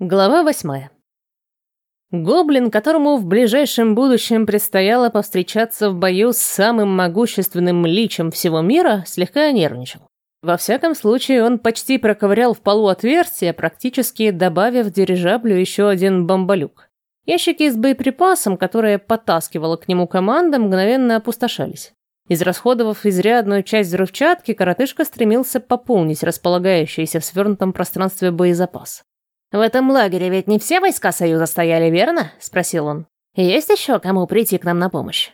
Глава восьмая. Гоблин, которому в ближайшем будущем предстояло повстречаться в бою с самым могущественным личем всего мира, слегка нервничал. Во всяком случае, он почти проковырял в полу отверстие, практически добавив дирижаблю еще один бомболюк. Ящики с боеприпасом, которые подтаскивала к нему команда, мгновенно опустошались. Израсходовав изрядную часть взрывчатки, коротышка стремился пополнить располагающийся в свернутом пространстве боезапас. «В этом лагере ведь не все войска Союза стояли, верно?» — спросил он. «Есть еще кому прийти к нам на помощь?»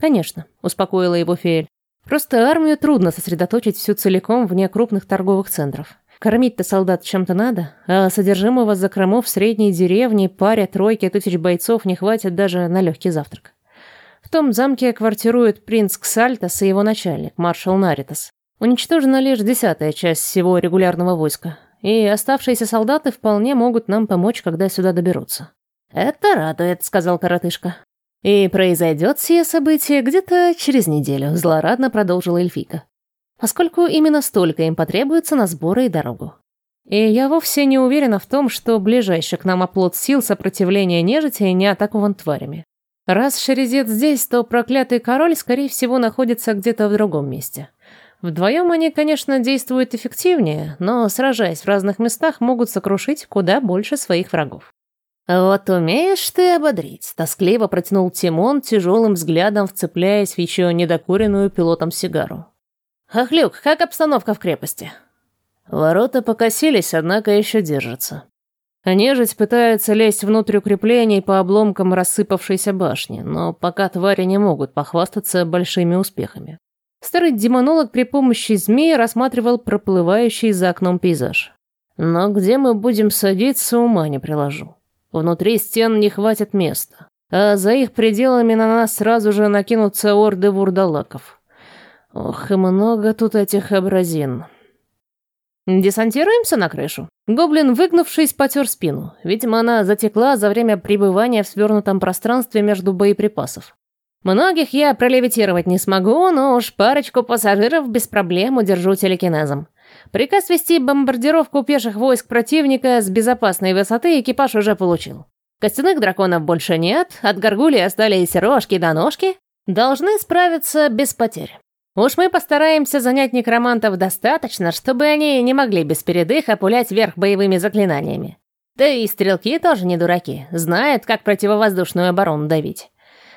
«Конечно», — успокоила его Фиэль. «Просто армию трудно сосредоточить всю целиком вне крупных торговых центров. Кормить-то солдат чем-то надо, а содержимого закромов средней деревни паре тройки тысяч бойцов не хватит даже на легкий завтрак. В том замке квартирует принц Ксальтас и его начальник, маршал Наритас. Уничтожена лишь десятая часть всего регулярного войска, и оставшиеся солдаты вполне могут нам помочь, когда сюда доберутся». «Это радует», — сказал коротышка. «И произойдет сие событие где-то через неделю», — злорадно продолжила эльфика. «Поскольку именно столько им потребуется на сборы и дорогу. И я вовсе не уверена в том, что ближайший к нам оплот сил сопротивления нежити не атакован тварями. Раз Шерезет здесь, то проклятый король, скорее всего, находится где-то в другом месте. Вдвоем они, конечно, действуют эффективнее, но, сражаясь в разных местах, могут сокрушить куда больше своих врагов. «Вот умеешь ты ободрить», — тоскливо протянул Тимон, тяжелым взглядом вцепляясь в еще недокуренную пилотом сигару. «Хохлюк, как обстановка в крепости?» Ворота покосились, однако еще держатся. Нежить пытается лезть внутрь укреплений по обломкам рассыпавшейся башни, но пока твари не могут похвастаться большими успехами. Старый демонолог при помощи змеи рассматривал проплывающий за окном пейзаж. Но где мы будем садиться, ума не приложу. Внутри стен не хватит места, а за их пределами на нас сразу же накинутся орды вурдалаков. Ох, и много тут этих образин. Десантируемся на крышу. Гоблин, выгнувшись, потер спину. Видимо, она затекла за время пребывания в свернутом пространстве между боеприпасов. Многих я пролевитировать не смогу, но уж парочку пассажиров без проблем удержу телекинезом. Приказ вести бомбардировку пеших войск противника с безопасной высоты экипаж уже получил. Костяных драконов больше нет, от горгулей остались рожки до ножки. Должны справиться без потерь. Уж мы постараемся занять некромантов достаточно, чтобы они не могли без передыха пулять вверх боевыми заклинаниями. Да и стрелки тоже не дураки, знают, как противовоздушную оборону давить.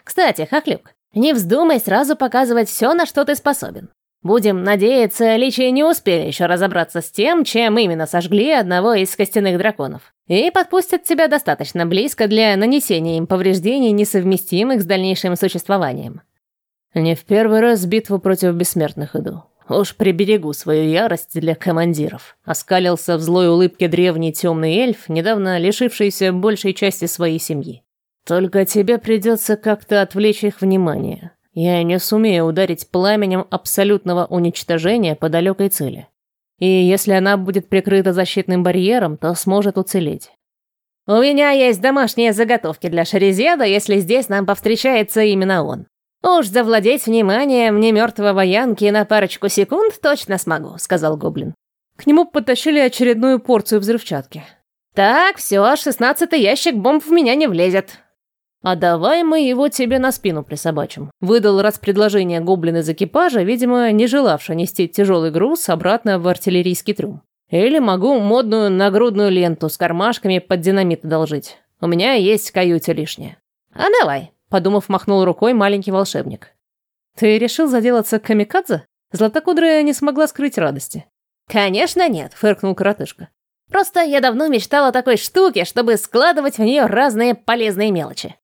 Кстати, Хохлюк, не вздумай сразу показывать все, на что ты способен. Будем надеяться, личи не успели еще разобраться с тем, чем именно сожгли одного из костяных драконов. И подпустят тебя достаточно близко для нанесения им повреждений, несовместимых с дальнейшим существованием. Не в первый раз битву против бессмертных иду. Уж приберегу свою ярость для командиров. Оскалился в злой улыбке древний темный эльф, недавно лишившийся большей части своей семьи. Только тебе придется как-то отвлечь их внимание. Я не сумею ударить пламенем абсолютного уничтожения по далекой цели. И если она будет прикрыта защитным барьером, то сможет уцелеть. У меня есть домашние заготовки для Шерезеда, если здесь нам повстречается именно он. Уж завладеть вниманием немертвого Янки на парочку секунд точно смогу, сказал Гоблин. К нему подтащили очередную порцию взрывчатки. Так, все, шестнадцатый ящик бомб в меня не влезет. «А давай мы его тебе на спину присобачим», — выдал раз предложение гоблин из экипажа, видимо, не желавший нести тяжелый груз обратно в артиллерийский трюм. «Или могу модную нагрудную ленту с кармашками под динамит одолжить. У меня есть в каюте лишнее». «А давай», — подумав, махнул рукой маленький волшебник. «Ты решил заделаться камикадзе?» Златокудрая не смогла скрыть радости. «Конечно нет», — фыркнул коротышка. «Просто я давно мечтала о такой штуке, чтобы складывать в нее разные полезные мелочи.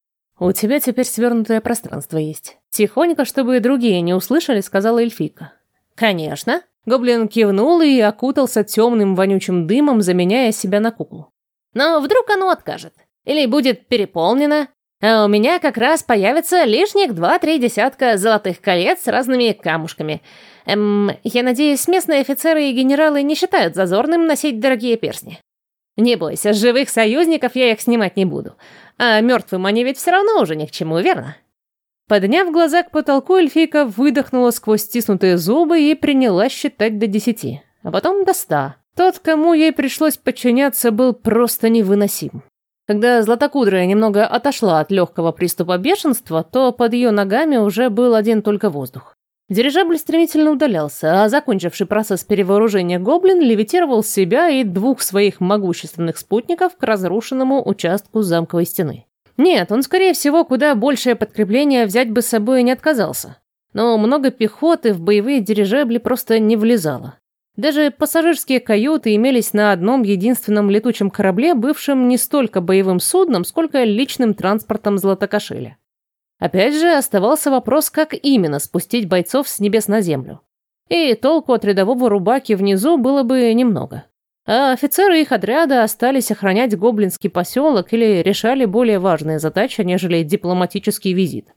«У тебя теперь свернутое пространство есть». Тихонько, чтобы и другие не услышали, сказала эльфика. «Конечно». Гоблин кивнул и окутался темным вонючим дымом, заменяя себя на куклу. «Но вдруг оно откажет? Или будет переполнено? А у меня как раз появится лишних два-три десятка золотых колец с разными камушками. Эм, я надеюсь, местные офицеры и генералы не считают зазорным носить дорогие перстни. Не бойся, живых союзников я их снимать не буду. А мертвым они ведь все равно уже ни к чему, верно? Подняв глаза к потолку, эльфийка выдохнула сквозь стиснутые зубы и принялась считать до десяти, а потом до ста. Тот, кому ей пришлось подчиняться, был просто невыносим. Когда Златокудрая немного отошла от легкого приступа бешенства, то под ее ногами уже был один только воздух. Дирижабль стремительно удалялся, а закончивший процесс перевооружения гоблин левитировал себя и двух своих могущественных спутников к разрушенному участку замковой стены. Нет, он, скорее всего, куда большее подкрепление взять бы с собой не отказался. Но много пехоты в боевые дирижабли просто не влезало. Даже пассажирские каюты имелись на одном единственном летучем корабле, бывшем не столько боевым судном, сколько личным транспортом Златокошеля. Опять же, оставался вопрос, как именно спустить бойцов с небес на землю. И толку от рядового рубаки внизу было бы немного. А офицеры их отряда остались охранять гоблинский поселок или решали более важные задачи, нежели дипломатический визит.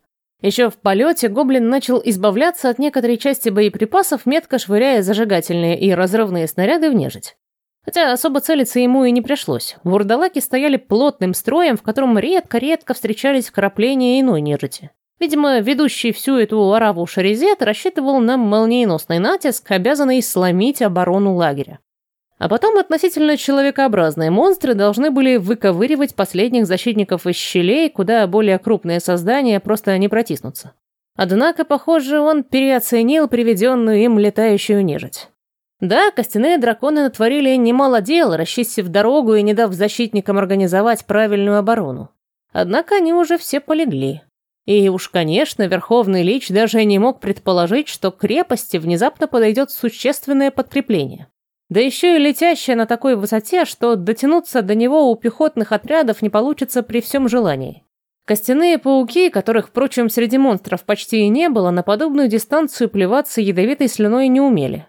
Еще в полете гоблин начал избавляться от некоторой части боеприпасов, метко швыряя зажигательные и разрывные снаряды в нежить. Хотя особо целиться ему и не пришлось. Вурдалаки стояли плотным строем, в котором редко-редко встречались вкрапления иной нежити. Видимо, ведущий всю эту ораву Шаризет рассчитывал на молниеносный натиск, обязанный сломить оборону лагеря. А потом относительно человекообразные монстры должны были выковыривать последних защитников из щелей, куда более крупные создания просто не протиснутся. Однако, похоже, он переоценил приведенную им летающую нежить. Да, костяные драконы натворили немало дел, расчистив дорогу и не дав защитникам организовать правильную оборону. Однако они уже все полегли. И уж, конечно, Верховный Лич даже не мог предположить, что к крепости внезапно подойдет существенное подкрепление. Да еще и летящее на такой высоте, что дотянуться до него у пехотных отрядов не получится при всем желании. Костяные пауки, которых, впрочем, среди монстров почти и не было, на подобную дистанцию плеваться ядовитой слюной не умели.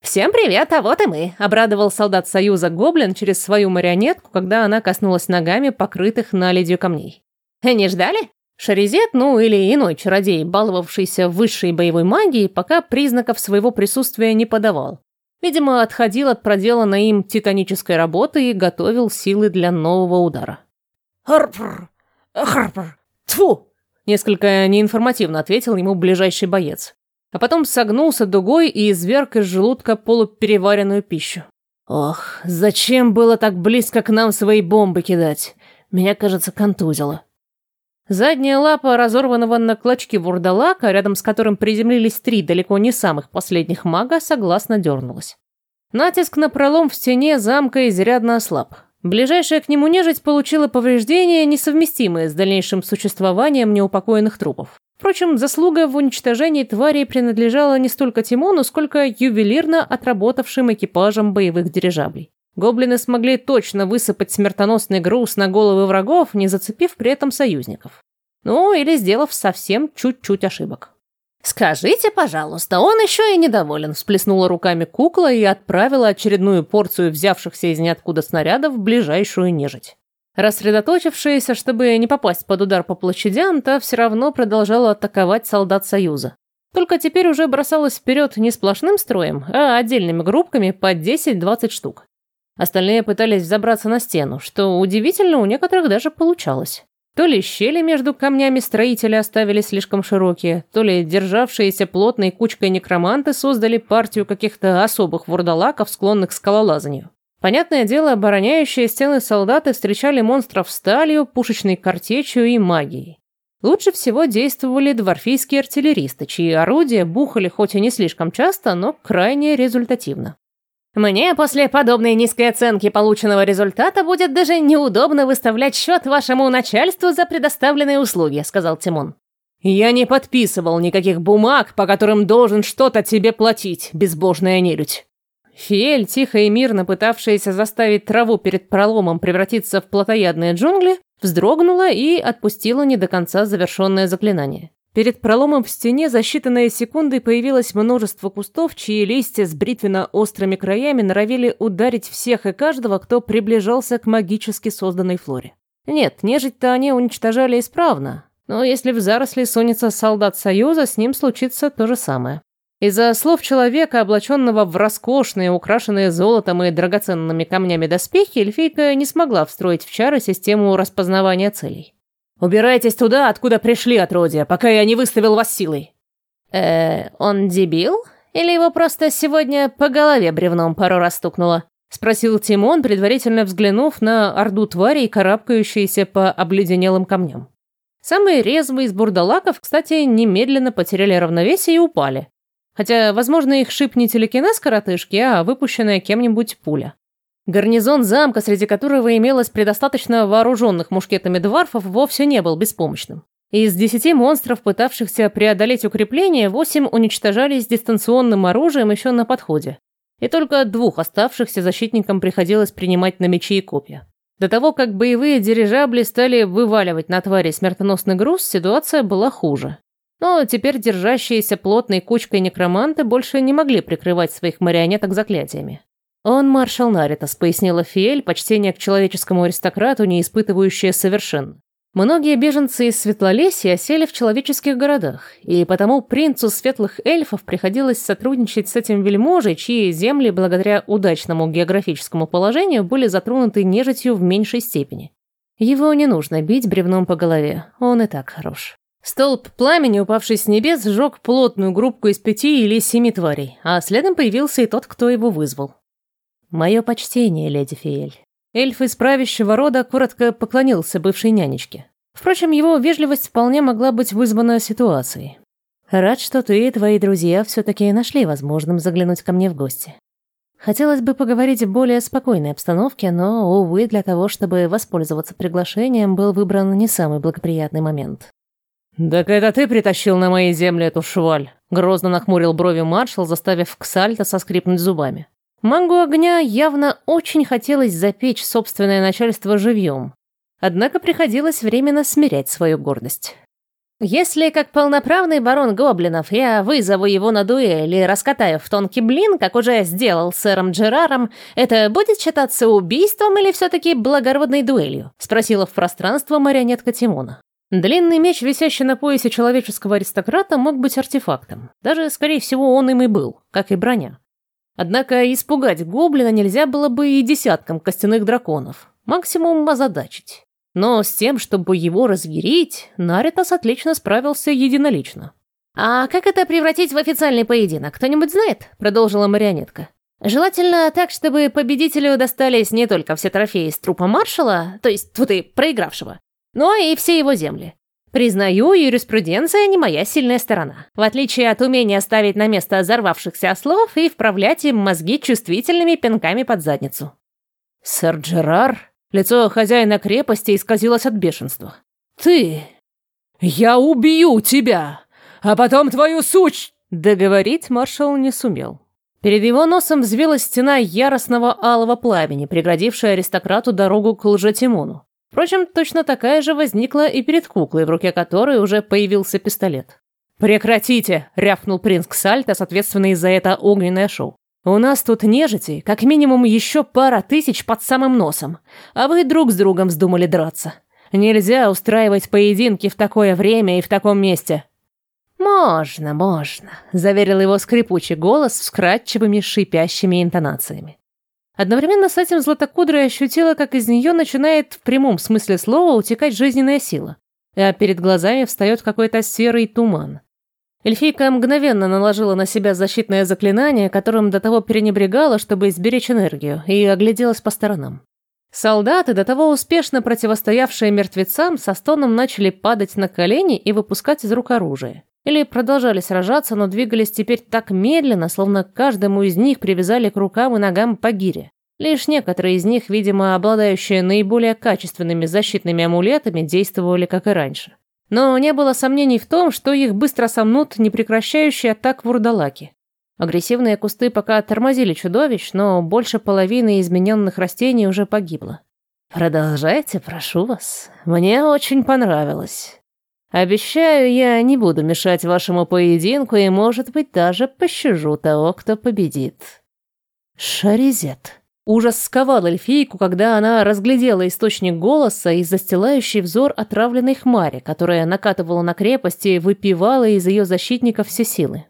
«Всем привет, а вот и мы!» — обрадовал солдат Союза Гоблин через свою марионетку, когда она коснулась ногами покрытых наледью камней. «Не ждали?» Шаризет, ну или иной чародей, баловавшийся высшей боевой магией, пока признаков своего присутствия не подавал. Видимо, отходил от проделанной им титанической работы и готовил силы для нового удара. «Харпр! Харпр! Тьфу!» Несколько неинформативно ответил ему ближайший боец а потом согнулся дугой и изверг из желудка полупереваренную пищу. Ох, зачем было так близко к нам свои бомбы кидать? Меня, кажется, контузило. Задняя лапа разорванного на клочки вурдалака, рядом с которым приземлились три далеко не самых последних мага, согласно дернулась. Натиск на пролом в стене замка изрядно ослаб. Ближайшая к нему нежить получила повреждения, несовместимые с дальнейшим существованием неупокоенных трупов. Впрочем, заслуга в уничтожении тварей принадлежала не столько Тимону, сколько ювелирно отработавшим экипажам боевых дирижаблей. Гоблины смогли точно высыпать смертоносный груз на головы врагов, не зацепив при этом союзников. Ну, или сделав совсем чуть-чуть ошибок. «Скажите, пожалуйста, он еще и недоволен», всплеснула руками кукла и отправила очередную порцию взявшихся из ниоткуда снарядов в ближайшую нежить. Рассредоточившаяся, чтобы не попасть под удар по площадям, та все равно продолжала атаковать солдат Союза. Только теперь уже бросалась вперед не сплошным строем, а отдельными группками по 10-20 штук. Остальные пытались взобраться на стену, что удивительно, у некоторых даже получалось. То ли щели между камнями строители оставили слишком широкие, то ли державшиеся плотной кучкой некроманты создали партию каких-то особых вурдалаков, склонных к скалолазанию. Понятное дело, обороняющие стены солдаты встречали монстров сталью, пушечной картечью и магией. Лучше всего действовали дворфийские артиллеристы, чьи орудия бухали хоть и не слишком часто, но крайне результативно. «Мне после подобной низкой оценки полученного результата будет даже неудобно выставлять счет вашему начальству за предоставленные услуги», — сказал Тимон. «Я не подписывал никаких бумаг, по которым должен что-то тебе платить, безбожная нелюдь». Фиэль, тихо и мирно пытавшаяся заставить траву перед проломом превратиться в плотоядные джунгли, вздрогнула и отпустила не до конца завершенное заклинание. Перед проломом в стене за считанные секунды появилось множество кустов, чьи листья с бритвенно-острыми краями норовили ударить всех и каждого, кто приближался к магически созданной флоре. Нет, нежить-то они уничтожали исправно, но если в заросли сунется солдат Союза, с ним случится то же самое. Из-за слов человека, облаченного в роскошные, украшенные золотом и драгоценными камнями доспехи, эльфийка не смогла встроить в чары систему распознавания целей. «Убирайтесь туда, откуда пришли, отродья, пока я не выставил вас силой!» «Э, он дебил? Или его просто сегодня по голове бревном пару раз стукнуло?» — спросил Тимон, предварительно взглянув на орду тварей, карабкающиеся по обледенелым камням. Самые резвые из бурдалаков, кстати, немедленно потеряли равновесие и упали. Хотя, возможно, их шип не телекинез коротышки, а выпущенная кем-нибудь пуля. Гарнизон замка, среди которого имелось предостаточно вооруженных мушкетами дварфов, вовсе не был беспомощным. Из десяти монстров, пытавшихся преодолеть укрепление, восемь уничтожались дистанционным оружием еще на подходе. И только двух оставшихся защитникам приходилось принимать на мечи и копья. До того, как боевые дирижабли стали вываливать на твари смертоносный груз, ситуация была хуже. Но теперь держащиеся плотной кучкой некроманты больше не могли прикрывать своих марионеток заклятиями. «Он маршал Наритас», — пояснила Фиэль, почтение к человеческому аристократу, не испытывающее совершенно. Многие беженцы из Светлолесья осели в человеческих городах, и потому принцу светлых эльфов приходилось сотрудничать с этим вельможей, чьи земли, благодаря удачному географическому положению, были затронуты нежитью в меньшей степени. Его не нужно бить бревном по голове, он и так хорош. Столб пламени, упавший с небес, сжег плотную группку из пяти или семи тварей, а следом появился и тот, кто его вызвал. «Мое почтение, леди Фиэль». Эльф из правящего рода коротко поклонился бывшей нянечке. Впрочем, его вежливость вполне могла быть вызвана ситуацией. «Рад, что ты и твои друзья все-таки нашли возможным заглянуть ко мне в гости. Хотелось бы поговорить в более спокойной обстановке, но, увы, для того, чтобы воспользоваться приглашением, был выбран не самый благоприятный момент». «Так это ты притащил на мои земли эту шваль?» Грозно нахмурил брови маршал, заставив Ксальта соскрипнуть зубами. Мангу огня явно очень хотелось запечь собственное начальство живьем. Однако приходилось временно смирять свою гордость. Если, как полноправный барон гоблинов, я вызову его на дуэль и раскатаю в тонкий блин, как уже сделал сэром Джераром, это будет считаться убийством или все-таки благородной дуэлью?» — спросила в пространство марионетка Тимона. Длинный меч, висящий на поясе человеческого аристократа, мог быть артефактом. Даже, скорее всего, он им и был, как и броня. Однако испугать гоблина нельзя было бы и десяткам костяных драконов. Максимум озадачить. Но с тем, чтобы его разъярить, Наритас отлично справился единолично. «А как это превратить в официальный поединок, кто-нибудь знает?» — продолжила марионетка. «Желательно так, чтобы победителю достались не только все трофеи с трупа маршала, то есть, тут и проигравшего, но и все его земли. Признаю, юриспруденция не моя сильная сторона. В отличие от умения ставить на место взорвавшихся ослов и вправлять им мозги чувствительными пинками под задницу. Сэр Джерар, лицо хозяина крепости исказилось от бешенства. Ты... Я убью тебя, а потом твою суч... Договорить маршал не сумел. Перед его носом взвилась стена яростного алого пламени, преградившая аристократу дорогу к лжетимону. Впрочем, точно такая же возникла и перед куклой, в руке которой уже появился пистолет. «Прекратите!» — рявкнул принц Ксальта, соответственно, из-за это огненное шоу. «У нас тут нежити, как минимум еще пара тысяч под самым носом, а вы друг с другом вздумали драться. Нельзя устраивать поединки в такое время и в таком месте». «Можно, можно», — заверил его скрипучий голос с вкрадчивыми шипящими интонациями. Одновременно с этим Златокудрая ощутила, как из нее начинает в прямом смысле слова утекать жизненная сила, а перед глазами встает какой-то серый туман. Эльфийка мгновенно наложила на себя защитное заклинание, которым до того перенебрегала, чтобы изберечь энергию, и огляделась по сторонам. Солдаты, до того успешно противостоявшие мертвецам, со стоном начали падать на колени и выпускать из рук оружие. Или продолжали сражаться, но двигались теперь так медленно, словно каждому из них привязали к рукам и ногам по гире. Лишь некоторые из них, видимо, обладающие наиболее качественными защитными амулетами, действовали как и раньше. Но не было сомнений в том, что их быстро сомнут непрекращающие атак вурдалаки. Агрессивные кусты пока тормозили чудовищ, но больше половины измененных растений уже погибло. «Продолжайте, прошу вас. Мне очень понравилось. Обещаю, я не буду мешать вашему поединку и, может быть, даже пощажу того, кто победит. Шаризет. Ужас сковал эльфийку, когда она разглядела источник голоса и застилающий взор отравленной хмари, которая накатывала на крепость и выпивала из ее защитников все силы.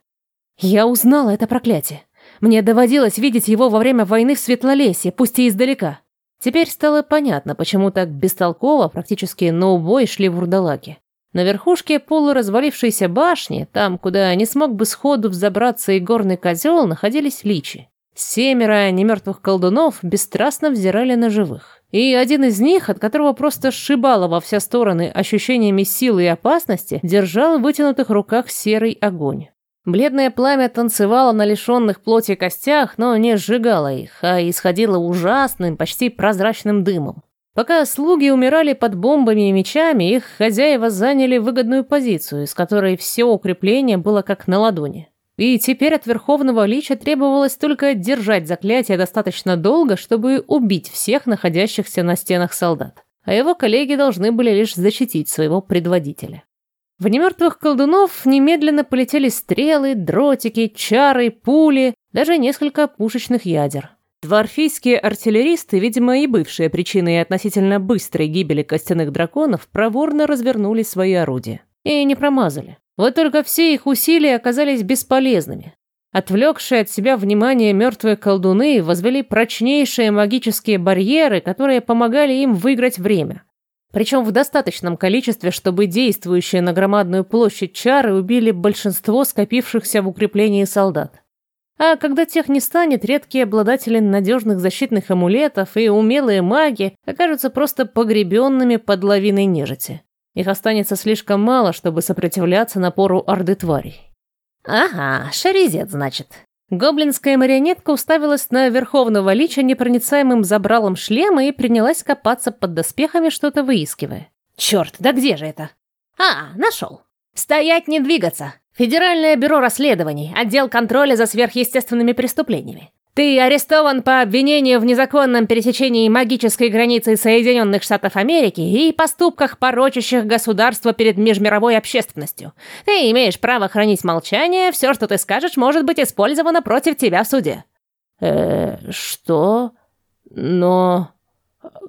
Я узнала это проклятие. Мне доводилось видеть его во время войны в Светлолесье, пусть и издалека. Теперь стало понятно, почему так бестолково, практически на убой шли вурдалаки. На верхушке полуразвалившейся башни, там, куда не смог бы сходу взобраться и горный козел, находились личи. Семеро немертвых колдунов бесстрастно взирали на живых. И один из них, от которого просто сшибало во все стороны ощущениями силы и опасности, держал в вытянутых руках серый огонь. Бледное пламя танцевало на лишенных плоти костях, но не сжигало их, а исходило ужасным, почти прозрачным дымом. Пока слуги умирали под бомбами и мечами, их хозяева заняли выгодную позицию, из которой все укрепление было как на ладони. И теперь от Верховного Лича требовалось только держать заклятие достаточно долго, чтобы убить всех находящихся на стенах солдат. А его коллеги должны были лишь защитить своего предводителя. В немертвых колдунов немедленно полетели стрелы, дротики, чары, пули, даже несколько пушечных ядер. Дварфийские артиллеристы, видимо, и бывшие причиной относительно быстрой гибели костяных драконов, проворно развернули свои орудия. И не промазали. Вот только все их усилия оказались бесполезными. Отвлекшие от себя внимание мертвые колдуны возвели прочнейшие магические барьеры, которые помогали им выиграть время. Причем в достаточном количестве, чтобы действующие на громадную площадь чары убили большинство скопившихся в укреплении солдат. А когда тех не станет, редкие обладатели надежных защитных амулетов и умелые маги окажутся просто погребенными под лавиной нежити. Их останется слишком мало, чтобы сопротивляться напору орды тварей. «Ага, шаризет, значит». Гоблинская марионетка уставилась на Верховного Лича непроницаемым забралом шлема и принялась копаться под доспехами, что-то выискивая. «Черт, да где же это?» «А, нашел. Стоять, не двигаться. Федеральное бюро расследований, отдел контроля за сверхъестественными преступлениями. Ты арестован по обвинению в незаконном пересечении магической границы Соединенных Штатов Америки и поступках, порочащих государство перед межмировой общественностью. Ты имеешь право хранить молчание, все, что ты скажешь, может быть использовано против тебя в суде. Э, что? Но...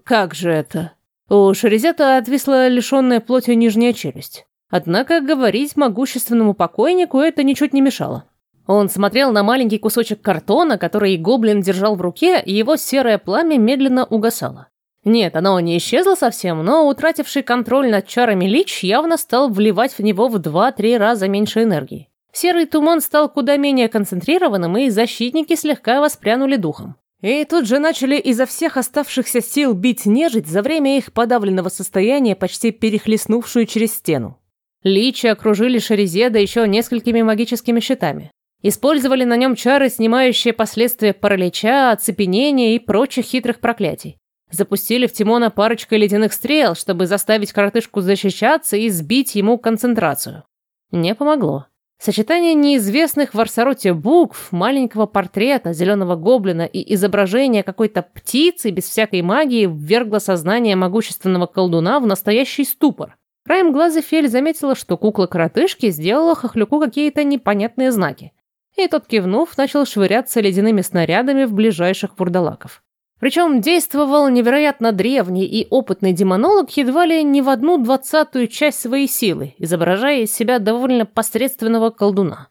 Как же это? У Шерезета отвисла лишенная плотью нижняя челюсть. Однако говорить могущественному покойнику это ничуть не мешало. Он смотрел на маленький кусочек картона, который гоблин держал в руке, и его серое пламя медленно угасало. Нет, оно не исчезло совсем, но утративший контроль над чарами Лич явно стал вливать в него в 2-3 раза меньше энергии. Серый туман стал куда менее концентрированным, и защитники слегка воспрянули духом. И тут же начали изо всех оставшихся сил бить нежить за время их подавленного состояния, почти перехлестнувшую через стену. Личи окружили Шаризеда еще несколькими магическими щитами. Использовали на нем чары, снимающие последствия паралича, оцепенения и прочих хитрых проклятий. Запустили в Тимона парочкой ледяных стрел, чтобы заставить коротышку защищаться и сбить ему концентрацию. Не помогло. Сочетание неизвестных в Арсароте букв, маленького портрета, зеленого гоблина и изображения какой-то птицы без всякой магии ввергло сознание могущественного колдуна в настоящий ступор. Краем глаза Фель заметила, что кукла-коротышки сделала хохлюку какие-то непонятные знаки. И тот, кивнув, начал швыряться ледяными снарядами в ближайших вурдалаков. Причем действовал невероятно древний и опытный демонолог едва ли не в одну двадцатую часть своей силы, изображая из себя довольно посредственного колдуна,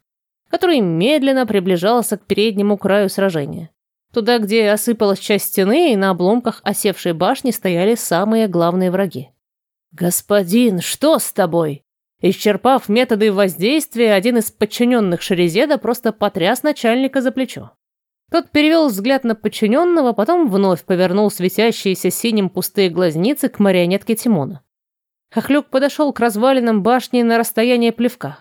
который медленно приближался к переднему краю сражения. Туда, где осыпалась часть стены, и на обломках осевшей башни стояли самые главные враги. «Господин, что с тобой?» Исчерпав методы воздействия, один из подчиненных Шерезеда просто потряс начальника за плечо. Тот перевел взгляд на подчиненного, потом вновь повернул светящиеся синим пустые глазницы к марионетке Тимона. Хохлюк подошел к развалинам башни на расстояние плевка.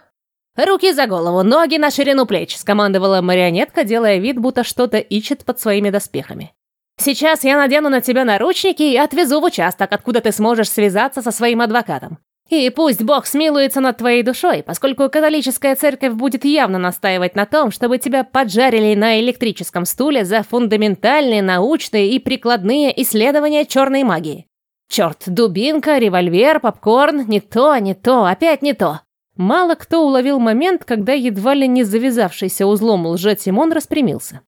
«Руки за голову, ноги на ширину плеч», — скомандовала марионетка, делая вид, будто что-то ищет под своими доспехами. Сейчас я надену на тебя наручники и отвезу в участок, откуда ты сможешь связаться со своим адвокатом. И пусть Бог смилуется над твоей душой, поскольку католическая церковь будет явно настаивать на том, чтобы тебя поджарили на электрическом стуле за фундаментальные научные и прикладные исследования черной магии. Черт, дубинка, револьвер, попкорн, не то, не то, опять не то. Мало кто уловил момент, когда едва ли не завязавшийся узлом лже-Тимон распрямился.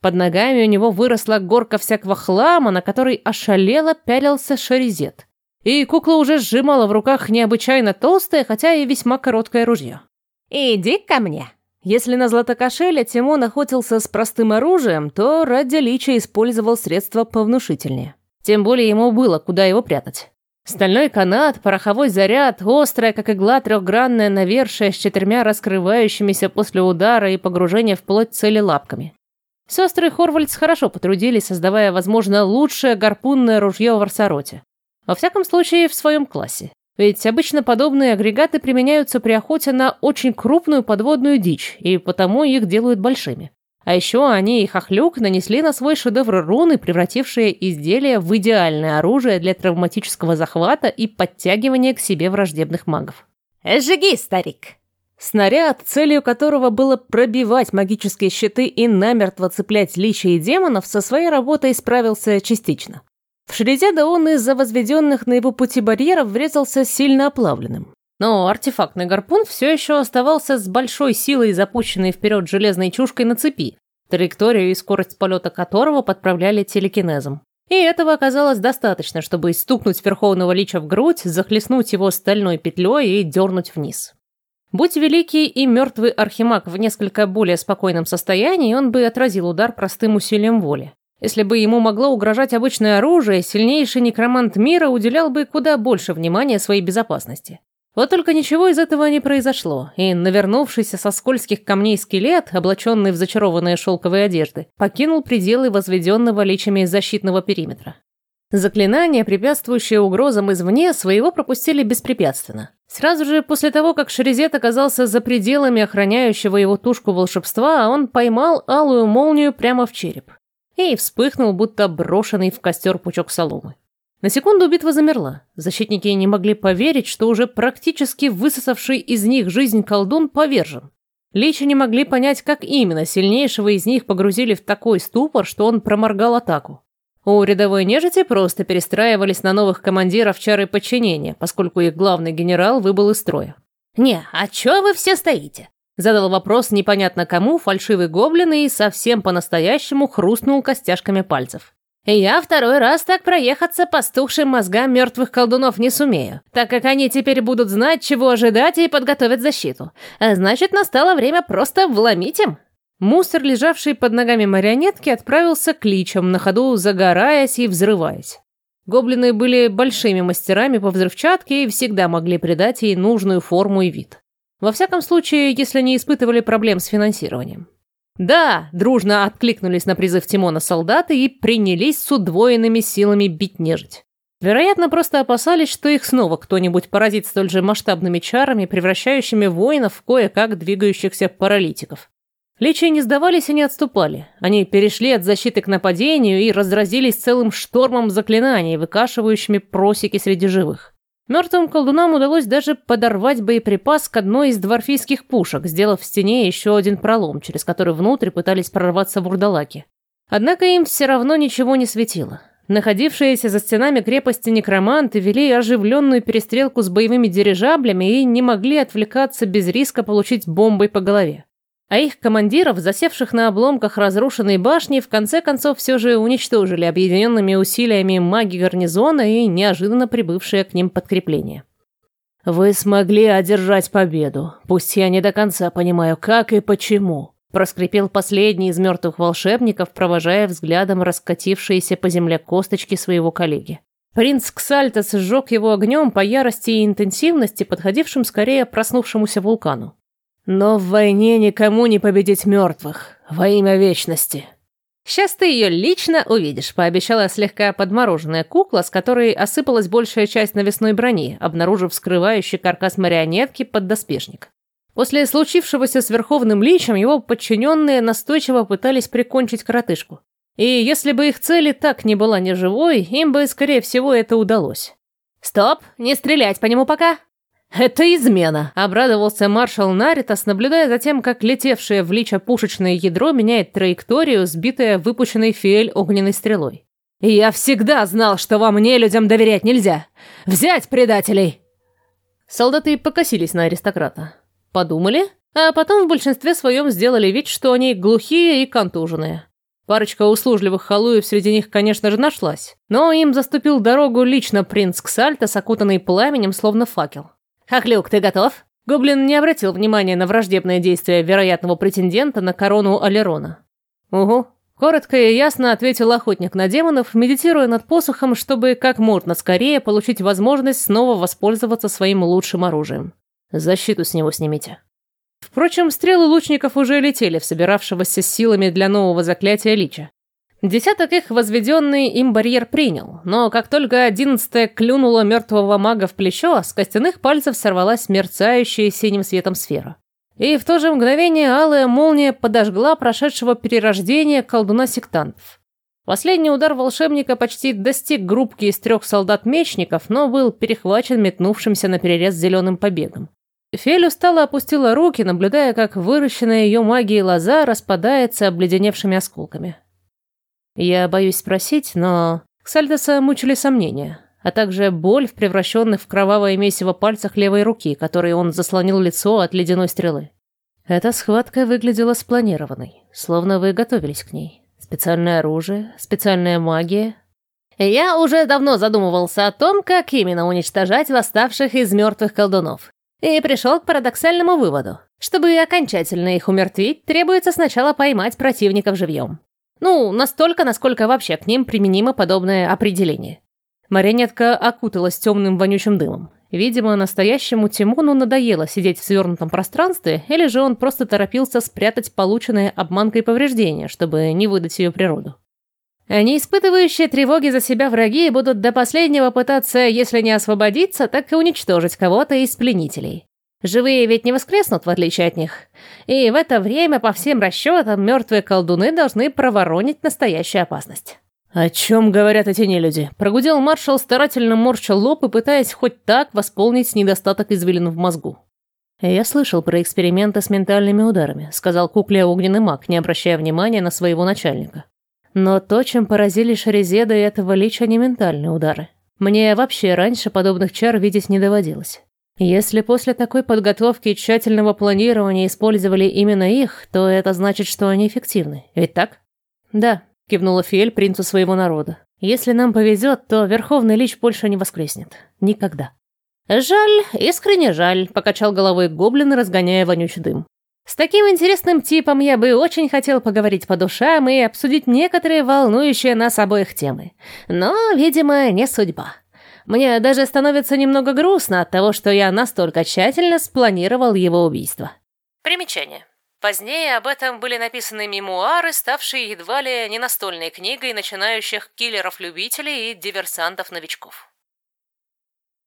Под ногами у него выросла горка всякого хлама, на который ошалело пялился шаризет. И кукла уже сжимала в руках необычайно толстое, хотя и весьма короткое ружье. «Иди ко мне!» Если на Златокошеле Тимон охотился с простым оружием, то ради лича использовал средства повнушительнее. Тем более ему было куда его прятать. Стальной канат, пороховой заряд, острая, как игла, трехгранная навершие с четырьмя раскрывающимися после удара и погружения в плоть цели лапками. Сестры Хорвальдс хорошо потрудились, создавая, возможно, лучшее гарпунное ружье в Арсароте. Во всяком случае, в своем классе. Ведь обычно подобные агрегаты применяются при охоте на очень крупную подводную дичь, и потому их делают большими. А еще они и Хохлюк нанесли на свой шедевр руны, превратившие изделие в идеальное оружие для травматического захвата и подтягивания к себе враждебных магов. «Жги, старик!» Снаряд, целью которого было пробивать магические щиты и намертво цеплять личи и демонов, со своей работой справился частично. В Шридеда он из-за возведенных на его пути барьеров врезался сильно оплавленным. Но артефактный гарпун все еще оставался с большой силой, запущенной вперед железной чушкой на цепи, траекторию и скорость полета которого подправляли телекинезом. И этого оказалось достаточно, чтобы стукнуть Верховного Лича в грудь, захлестнуть его стальной петлей и дернуть вниз. Будь великий и мертвый архимаг в несколько более спокойном состоянии, он бы отразил удар простым усилием воли. Если бы ему могло угрожать обычное оружие, сильнейший некромант мира уделял бы куда больше внимания своей безопасности. Вот только ничего из этого не произошло, и навернувшийся со скользких камней скелет, облаченный в зачарованные шелковые одежды, покинул пределы возведенного личами защитного периметра. Заклинания, препятствующие угрозам извне, своего пропустили беспрепятственно. Сразу же после того, как Шерезет оказался за пределами охраняющего его тушку волшебства, он поймал алую молнию прямо в череп. И вспыхнул, будто брошенный в костер пучок соломы. На секунду битва замерла. Защитники не могли поверить, что уже практически высосавший из них жизнь колдун повержен. Личи не могли понять, как именно сильнейшего из них погрузили в такой ступор, что он проморгал атаку. У рядовой нежити просто перестраивались на новых командиров чары подчинения, поскольку их главный генерал выбыл из строя. «Не, а чё вы все стоите?» Задал вопрос непонятно кому фальшивый гоблин и совсем по-настоящему хрустнул костяшками пальцев. Я второй раз так проехаться по стухшим мозгам мертвых колдунов не сумею, так как они теперь будут знать, чего ожидать и подготовят защиту. А значит, настало время просто вломить им. Мусор, лежавший под ногами марионетки, отправился к личам, на ходу загораясь и взрываясь. Гоблины были большими мастерами по взрывчатке и всегда могли придать ей нужную форму и вид. Во всяком случае, если не испытывали проблем с финансированием. Да, дружно откликнулись на призыв Тимона солдаты и принялись с удвоенными силами бить нежить. Вероятно, просто опасались, что их снова кто-нибудь поразит столь же масштабными чарами, превращающими воинов в кое-как двигающихся паралитиков. Личи не сдавались и не отступали. Они перешли от защиты к нападению и разразились целым штормом заклинаний, выкашивающими просеки среди живых. Мертвым колдунам удалось даже подорвать боеприпас к одной из дворфийских пушек, сделав в стене еще один пролом, через который внутрь пытались прорваться бурдалаки. Однако им все равно ничего не светило. Находившиеся за стенами крепости некроманты вели оживленную перестрелку с боевыми дирижаблями и не могли отвлекаться без риска получить бомбой по голове а их командиров, засевших на обломках разрушенной башни, в конце концов все же уничтожили объединенными усилиями маги гарнизона и неожиданно прибывшее к ним подкрепление. «Вы смогли одержать победу, пусть я не до конца понимаю, как и почему», проскрипел последний из мертвых волшебников, провожая взглядом раскатившиеся по земле косточки своего коллеги. Принц Ксальтес сжег его огнем по ярости и интенсивности, подходившим скорее проснувшемуся вулкану. Но в войне никому не победить мертвых. Во имя вечности. Сейчас ты ее лично увидишь, пообещала слегка подмороженная кукла, с которой осыпалась большая часть навесной брони, обнаружив скрывающий каркас марионетки под доспешник. После случившегося с Верховным Личем его подчиненные настойчиво пытались прикончить коротышку. И если бы их цель и так не была неживой, им бы, скорее всего, это удалось. «Стоп! Не стрелять по нему пока!» «Это измена!» – обрадовался маршал Наритас, наблюдая за тем, как летевшее в лича пушечное ядро меняет траекторию, сбитое выпущенной фиэль огненной стрелой. «Я всегда знал, что во мне людям доверять нельзя! Взять предателей!» Солдаты покосились на аристократа. Подумали, а потом в большинстве своем сделали вид, что они глухие и контуженные. Парочка услужливых халуев среди них, конечно же, нашлась, но им заступил дорогу лично принц Ксальтас, окутанный пламенем, словно факел. «Хохлюк, ты готов?» Гоблин не обратил внимания на враждебное действие вероятного претендента на корону Алерона. «Угу», Коротко и ясно ответил охотник на демонов, медитируя над посохом, чтобы как можно скорее получить возможность снова воспользоваться своим лучшим оружием. Защиту с него снимите. Впрочем, стрелы лучников уже летели в собиравшегося силами для нового заклятия Лича. Десяток их возведенный им барьер принял, но как только одиннадцатая клюнула мертвого мага в плечо, с костяных пальцев сорвалась мерцающая синим светом сфера. И в то же мгновение алая молния подожгла прошедшего перерождения колдуна сектантов. Последний удар волшебника почти достиг группки из трех солдат-мечников, но был перехвачен метнувшимся на перерез зеленым побегом. Фель устало опустила руки, наблюдая, как выращенная ее магией лоза распадается обледеневшими осколками. Я боюсь спросить, но Ксальдеса мучили сомнения, а также боль в превращенных в кровавое месиво пальцах левой руки, которой он заслонил лицо от ледяной стрелы. Эта схватка выглядела спланированной, словно вы готовились к ней. Специальное оружие, специальная магия. Я уже давно задумывался о том, как именно уничтожать восставших из мертвых колдунов. И пришел к парадоксальному выводу. Чтобы окончательно их умертвить, требуется сначала поймать противников живьем. Ну, настолько, насколько вообще к ним применимо подобное определение. Марионетка окуталась темным вонючим дымом. Видимо, настоящему Тимону надоело сидеть в свернутом пространстве, или же он просто торопился спрятать полученное обманкой повреждение, чтобы не выдать ее природу. Они, испытывающие тревоги за себя враги, будут до последнего пытаться, если не освободиться, так и уничтожить кого-то из пленителей. Живые ведь не воскреснут, в отличие от них. И в это время, по всем расчетам, мертвые колдуны должны проворонить настоящую опасность. «О чем говорят эти нелюди?» Прогудел маршал, старательно морща лоб и пытаясь хоть так восполнить недостаток извилин в мозгу. «Я слышал про эксперименты с ментальными ударами», сказал кукле огненный маг, не обращая внимания на своего начальника. «Но то, чем поразили Шаризеда и этого лича, не ментальные удары. Мне вообще раньше подобных чар видеть не доводилось. Если после такой подготовки и тщательного планирования использовали именно их, то это значит, что они эффективны. Ведь так? Да, кивнула Фиэль принцу своего народа. Если нам повезет, то Верховный Лич больше не воскреснет. Никогда. Жаль, искренне жаль, покачал головой гоблин, разгоняя вонючий дым. С таким интересным типом я бы очень хотел поговорить по душам и обсудить некоторые волнующие нас обоих темы. Но, видимо, не судьба. Мне даже становится немного грустно от того, что я настолько тщательно спланировал его убийство. Примечание. Позднее об этом были написаны мемуары, ставшие едва ли не настольной книгой начинающих киллеров-любителей и диверсантов-новичков.